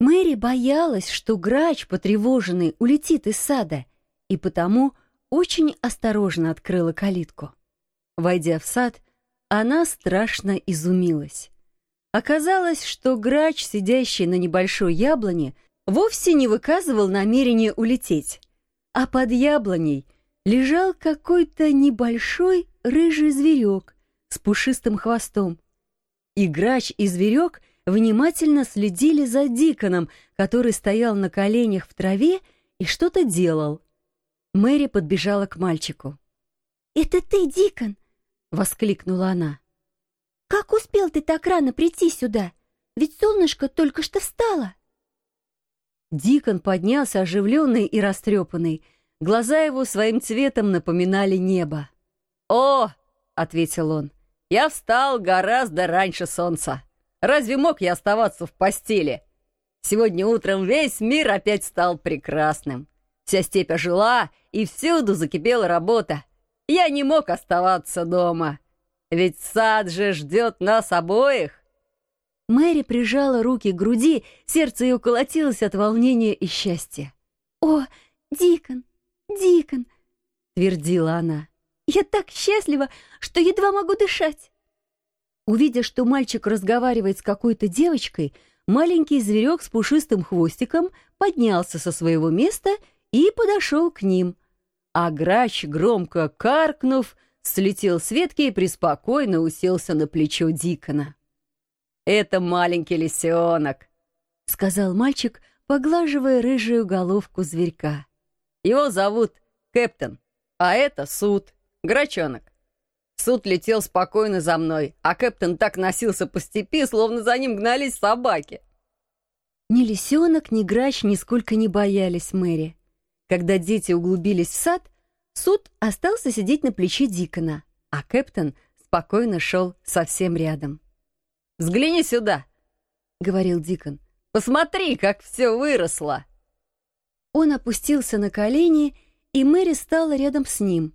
Мэри боялась, что грач, потревоженный, улетит из сада, и потому очень осторожно открыла калитку. Войдя в сад, она страшно изумилась. Оказалось, что грач, сидящий на небольшой яблоне, вовсе не выказывал намерения улететь, а под яблоней лежал какой-то небольшой рыжий зверек с пушистым хвостом. И грач, и зверек внимательно следили за Диконом, который стоял на коленях в траве и что-то делал. Мэри подбежала к мальчику. «Это ты, Дикон!» — воскликнула она. «Как успел ты так рано прийти сюда? Ведь солнышко только что встало!» Дикон поднялся оживленный и растрепанный. Глаза его своим цветом напоминали небо. «О!» — ответил он. «Я встал гораздо раньше солнца. Разве мог я оставаться в постели? Сегодня утром весь мир опять стал прекрасным. Вся степь ожила, и всюду закипела работа. Я не мог оставаться дома. Ведь сад же ждет нас обоих. Мэри прижала руки к груди, сердце ее колотилось от волнения и счастья. «О, Дикон, Дикон!» — твердила она. «Я так счастлива, что едва могу дышать!» Увидя, что мальчик разговаривает с какой-то девочкой, маленький зверек с пушистым хвостиком поднялся со своего места и подошел к ним. А грач, громко каркнув, слетел с ветки и преспокойно уселся на плечо Дикона. «Это маленький лисенок», — сказал мальчик, поглаживая рыжую головку зверька. «Его зовут Кэптон, а это Суд, грачонок. Суд летел спокойно за мной, а Кэптон так носился по степи, словно за ним гнались собаки». Ни лисенок, ни грач нисколько не боялись Мэри. Когда дети углубились в сад, Суд остался сидеть на плече Дикона, а Кэптон спокойно шел совсем рядом. «Взгляни сюда!» — говорил Дикон. «Посмотри, как все выросло!» Он опустился на колени, и Мэри стала рядом с ним.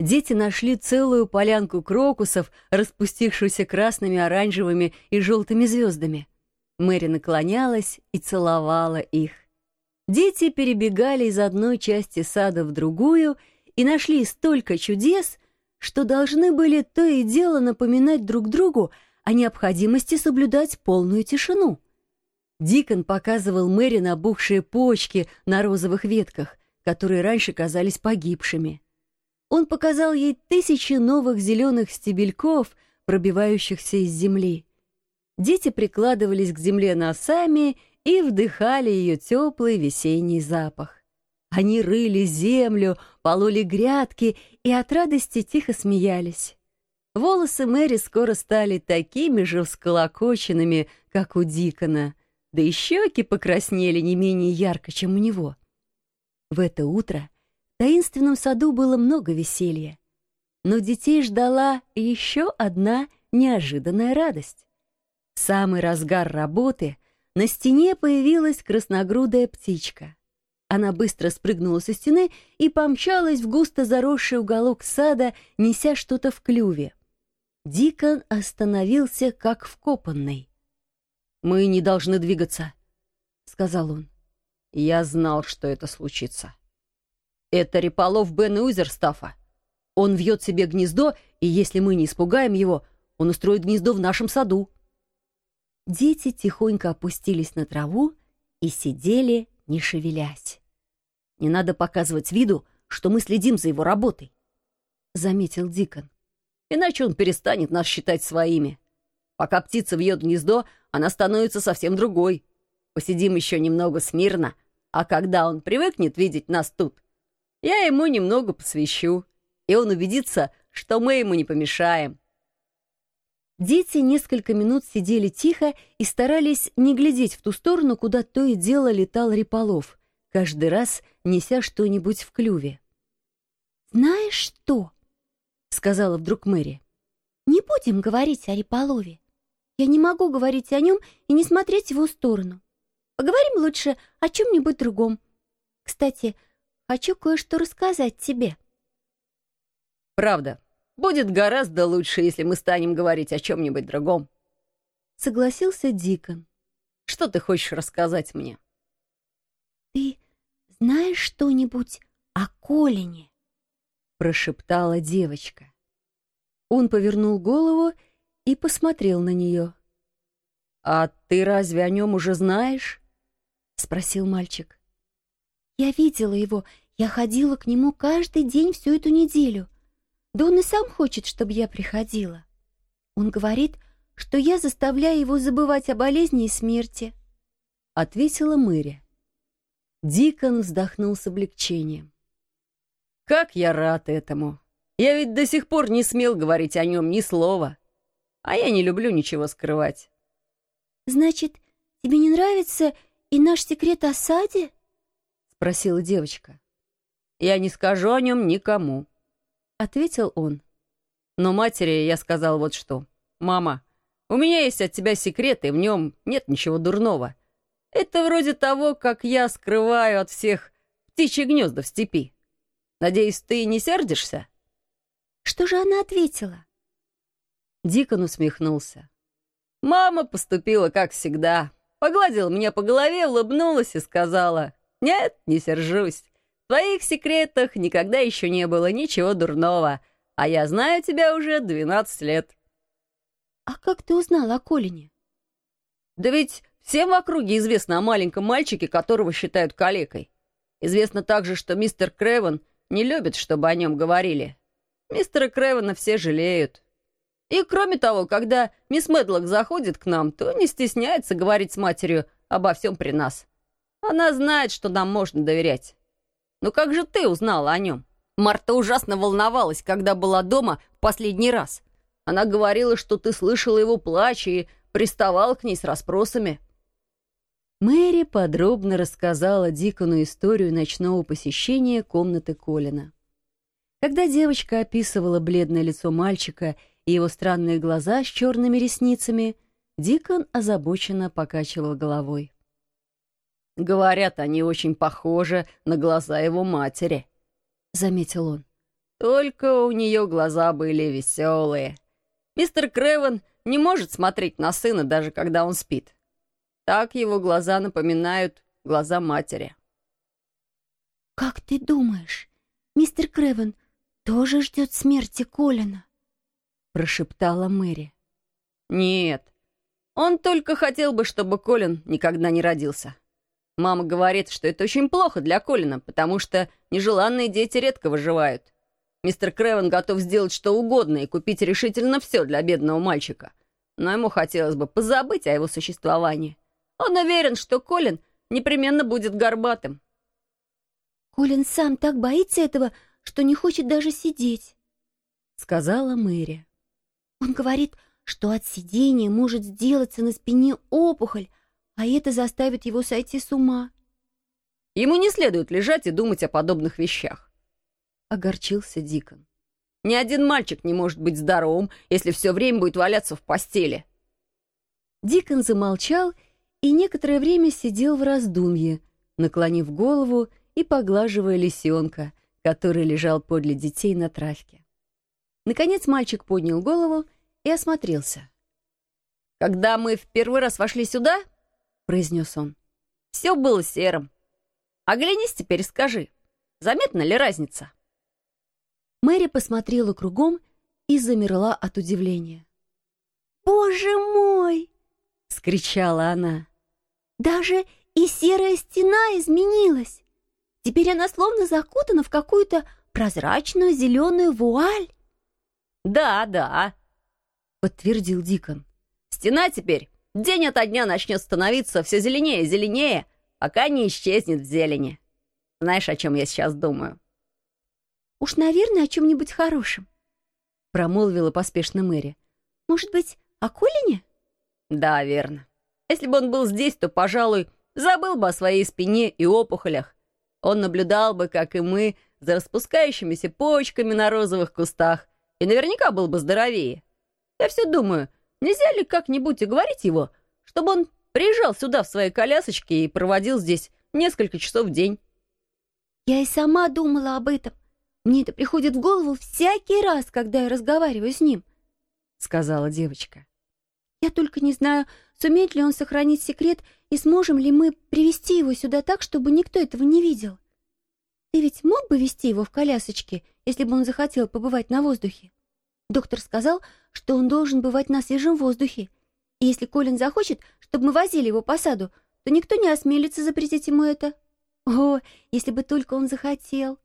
Дети нашли целую полянку крокусов, распустившуюся красными, оранжевыми и желтыми звездами. Мэри наклонялась и целовала их. Дети перебегали из одной части сада в другую и нашли столько чудес, что должны были то и дело напоминать друг другу о необходимости соблюдать полную тишину. Дикон показывал Мэри набухшие почки на розовых ветках, которые раньше казались погибшими. Он показал ей тысячи новых зеленых стебельков, пробивающихся из земли. Дети прикладывались к земле носами и вдыхали ее теплый весенний запах. Они рыли землю, пололи грядки и от радости тихо смеялись. Волосы Мэри скоро стали такими же всколокоченными, как у Дикона, да и щеки покраснели не менее ярко, чем у него. В это утро таинственном саду было много веселья, но детей ждала еще одна неожиданная радость. В самый разгар работы на стене появилась красногрудая птичка. Она быстро спрыгнула со стены и помчалась в густо заросший уголок сада, неся что-то в клюве. Дикон остановился, как вкопанный. «Мы не должны двигаться», — сказал он. «Я знал, что это случится. Это Реполов Бен Уизерстафа. Он вьет себе гнездо, и если мы не испугаем его, он устроит гнездо в нашем саду». Дети тихонько опустились на траву и сидели, не шевелясь. «Не надо показывать виду, что мы следим за его работой», — заметил Дикон. «Иначе он перестанет нас считать своими. Пока птица вьет гнездо, она становится совсем другой. Посидим еще немного смирно, а когда он привыкнет видеть нас тут, я ему немного посвящу, и он убедится, что мы ему не помешаем. Дети несколько минут сидели тихо и старались не глядеть в ту сторону, куда то и дело летал Реполов, каждый раз неся что-нибудь в клюве. «Знаешь что?» — сказала вдруг Мэри. «Не будем говорить о Реполове. Я не могу говорить о нем и не смотреть в его сторону. Поговорим лучше о чем-нибудь другом. Кстати, хочу кое-что рассказать тебе». «Правда», Будет гораздо лучше, если мы станем говорить о чем-нибудь другом. Согласился Дикон. Что ты хочешь рассказать мне?» «Ты знаешь что-нибудь о Колине?» прошептала девочка. Он повернул голову и посмотрел на нее. «А ты разве о нем уже знаешь?» — спросил мальчик. «Я видела его. Я ходила к нему каждый день всю эту неделю. Да он и сам хочет, чтобы я приходила. Он говорит, что я заставляю его забывать о болезни и смерти», — ответила Мэри. Дикон вздохнул с облегчением. «Как я рад этому! Я ведь до сих пор не смел говорить о нем ни слова. А я не люблю ничего скрывать». «Значит, тебе не нравится и наш секрет о саде?» — спросила девочка. «Я не скажу о нем никому», — ответил он. «Но матери я сказал вот что. Мама, у меня есть от тебя секрет, и в нем нет ничего дурного. Это вроде того, как я скрываю от всех птичьи гнезда в степи. Надеюсь, ты не сердишься?» Что же она ответила? Дикон усмехнулся. Мама поступила как всегда. Погладила меня по голове, улыбнулась и сказала, «Нет, не сержусь. В твоих секретах никогда еще не было ничего дурного, а я знаю тебя уже 12 лет». «А как ты узнала о Колине?» «Да ведь всем в округе известно о маленьком мальчике, которого считают калекой. Известно также, что мистер Крэвен не любит, чтобы о нем говорили. Мистера Крэвена все жалеют. И кроме того, когда мисс Медлок заходит к нам, то не стесняется говорить с матерью обо всем при нас. Она знает, что нам можно доверять. Но как же ты узнала о нем? Марта ужасно волновалась, когда была дома в последний раз. Она говорила, что ты слышала его плач и приставал к ней с расспросами. Мэри подробно рассказала Дикону историю ночного посещения комнаты Колина. Когда девочка описывала бледное лицо мальчика и его странные глаза с черными ресницами, Дикон озабоченно покачивал головой. «Говорят, они очень похожи на глаза его матери», — заметил он. «Только у нее глаза были веселые. Мистер Крэвен не может смотреть на сына, даже когда он спит. Так его глаза напоминают глаза матери». «Как ты думаешь, мистер Крэвен тоже ждет смерти Колина?» — прошептала Мэри. «Нет, он только хотел бы, чтобы Колин никогда не родился. Мама говорит, что это очень плохо для Колина, потому что нежеланные дети редко выживают. Мистер Крэвен готов сделать что угодно и купить решительно все для бедного мальчика. Но ему хотелось бы позабыть о его существовании. Он уверен, что Колин непременно будет горбатым. Колин сам так боится этого, что не хочет даже сидеть», — сказала Мэри. «Он говорит, что от сидения может сделаться на спине опухоль, а это заставит его сойти с ума». «Ему не следует лежать и думать о подобных вещах», — огорчился Дикон. «Ни один мальчик не может быть здоровым, если все время будет валяться в постели». Дикон замолчал и некоторое время сидел в раздумье, наклонив голову и поглаживая лисенка, который лежал подле детей на травке. Наконец мальчик поднял голову и осмотрелся. «Когда мы в первый раз вошли сюда, — произнес он, — все было серым. Оглянись теперь и скажи, заметна ли разница?» Мэри посмотрела кругом и замерла от удивления. «Боже мой!» — скричала она. «Даже и серая стена изменилась!» Теперь она словно закутана в какую-то прозрачную зеленую вуаль. «Да, да», — подтвердил Дикон. «Стена теперь день ото дня начнет становиться все зеленее и зеленее, пока не исчезнет в зелени. Знаешь, о чем я сейчас думаю?» «Уж, наверное, о чем-нибудь хорошем», — промолвила поспешно Мэри. «Может быть, о Колине?» «Да, верно. Если бы он был здесь, то, пожалуй, забыл бы о своей спине и опухолях, он наблюдал бы, как и мы, за распускающимися почками на розовых кустах, и наверняка был бы здоровее. Я все думаю, нельзя ли как-нибудь уговорить его, чтобы он приезжал сюда в своей колясочке и проводил здесь несколько часов в день. Я и сама думала об этом. Мне это приходит в голову всякий раз, когда я разговариваю с ним, — сказала девочка. Я только не знаю, сумеет ли он сохранить секрет и сможем ли мы привести его сюда так, чтобы никто этого не видел. Ты ведь мог бы вести его в колясочке, если бы он захотел побывать на воздухе? Доктор сказал, что он должен бывать на свежем воздухе. И если Колин захочет, чтобы мы возили его по саду, то никто не осмелится запретить ему это. О, если бы только он захотел.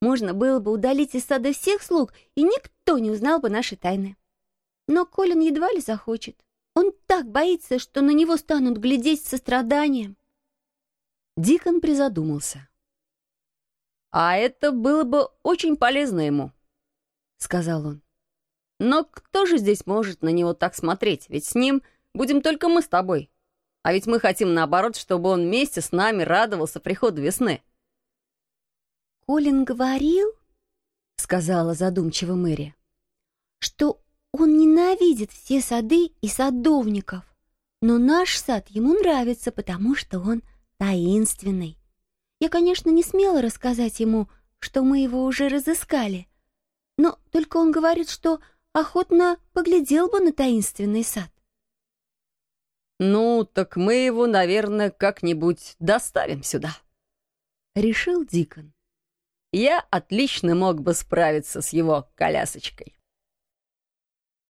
Можно было бы удалить из сада всех слуг, и никто не узнал бы наши тайны. Но Колин едва ли захочет. Он так боится, что на него станут глядеть с состраданием. Дикон призадумался. «А это было бы очень полезно ему», — сказал он. «Но кто же здесь может на него так смотреть? Ведь с ним будем только мы с тобой. А ведь мы хотим, наоборот, чтобы он вместе с нами радовался приходу весны». «Колин говорил, — сказала задумчиво Мэри, — что он ненавидит все сады и садовников, но наш сад ему нравится, потому что он таинственный. Я, конечно, не смела рассказать ему, что мы его уже разыскали, но только он говорит, что охотно поглядел бы на таинственный сад. «Ну, так мы его, наверное, как-нибудь доставим сюда», — решил Дикон. «Я отлично мог бы справиться с его колясочкой».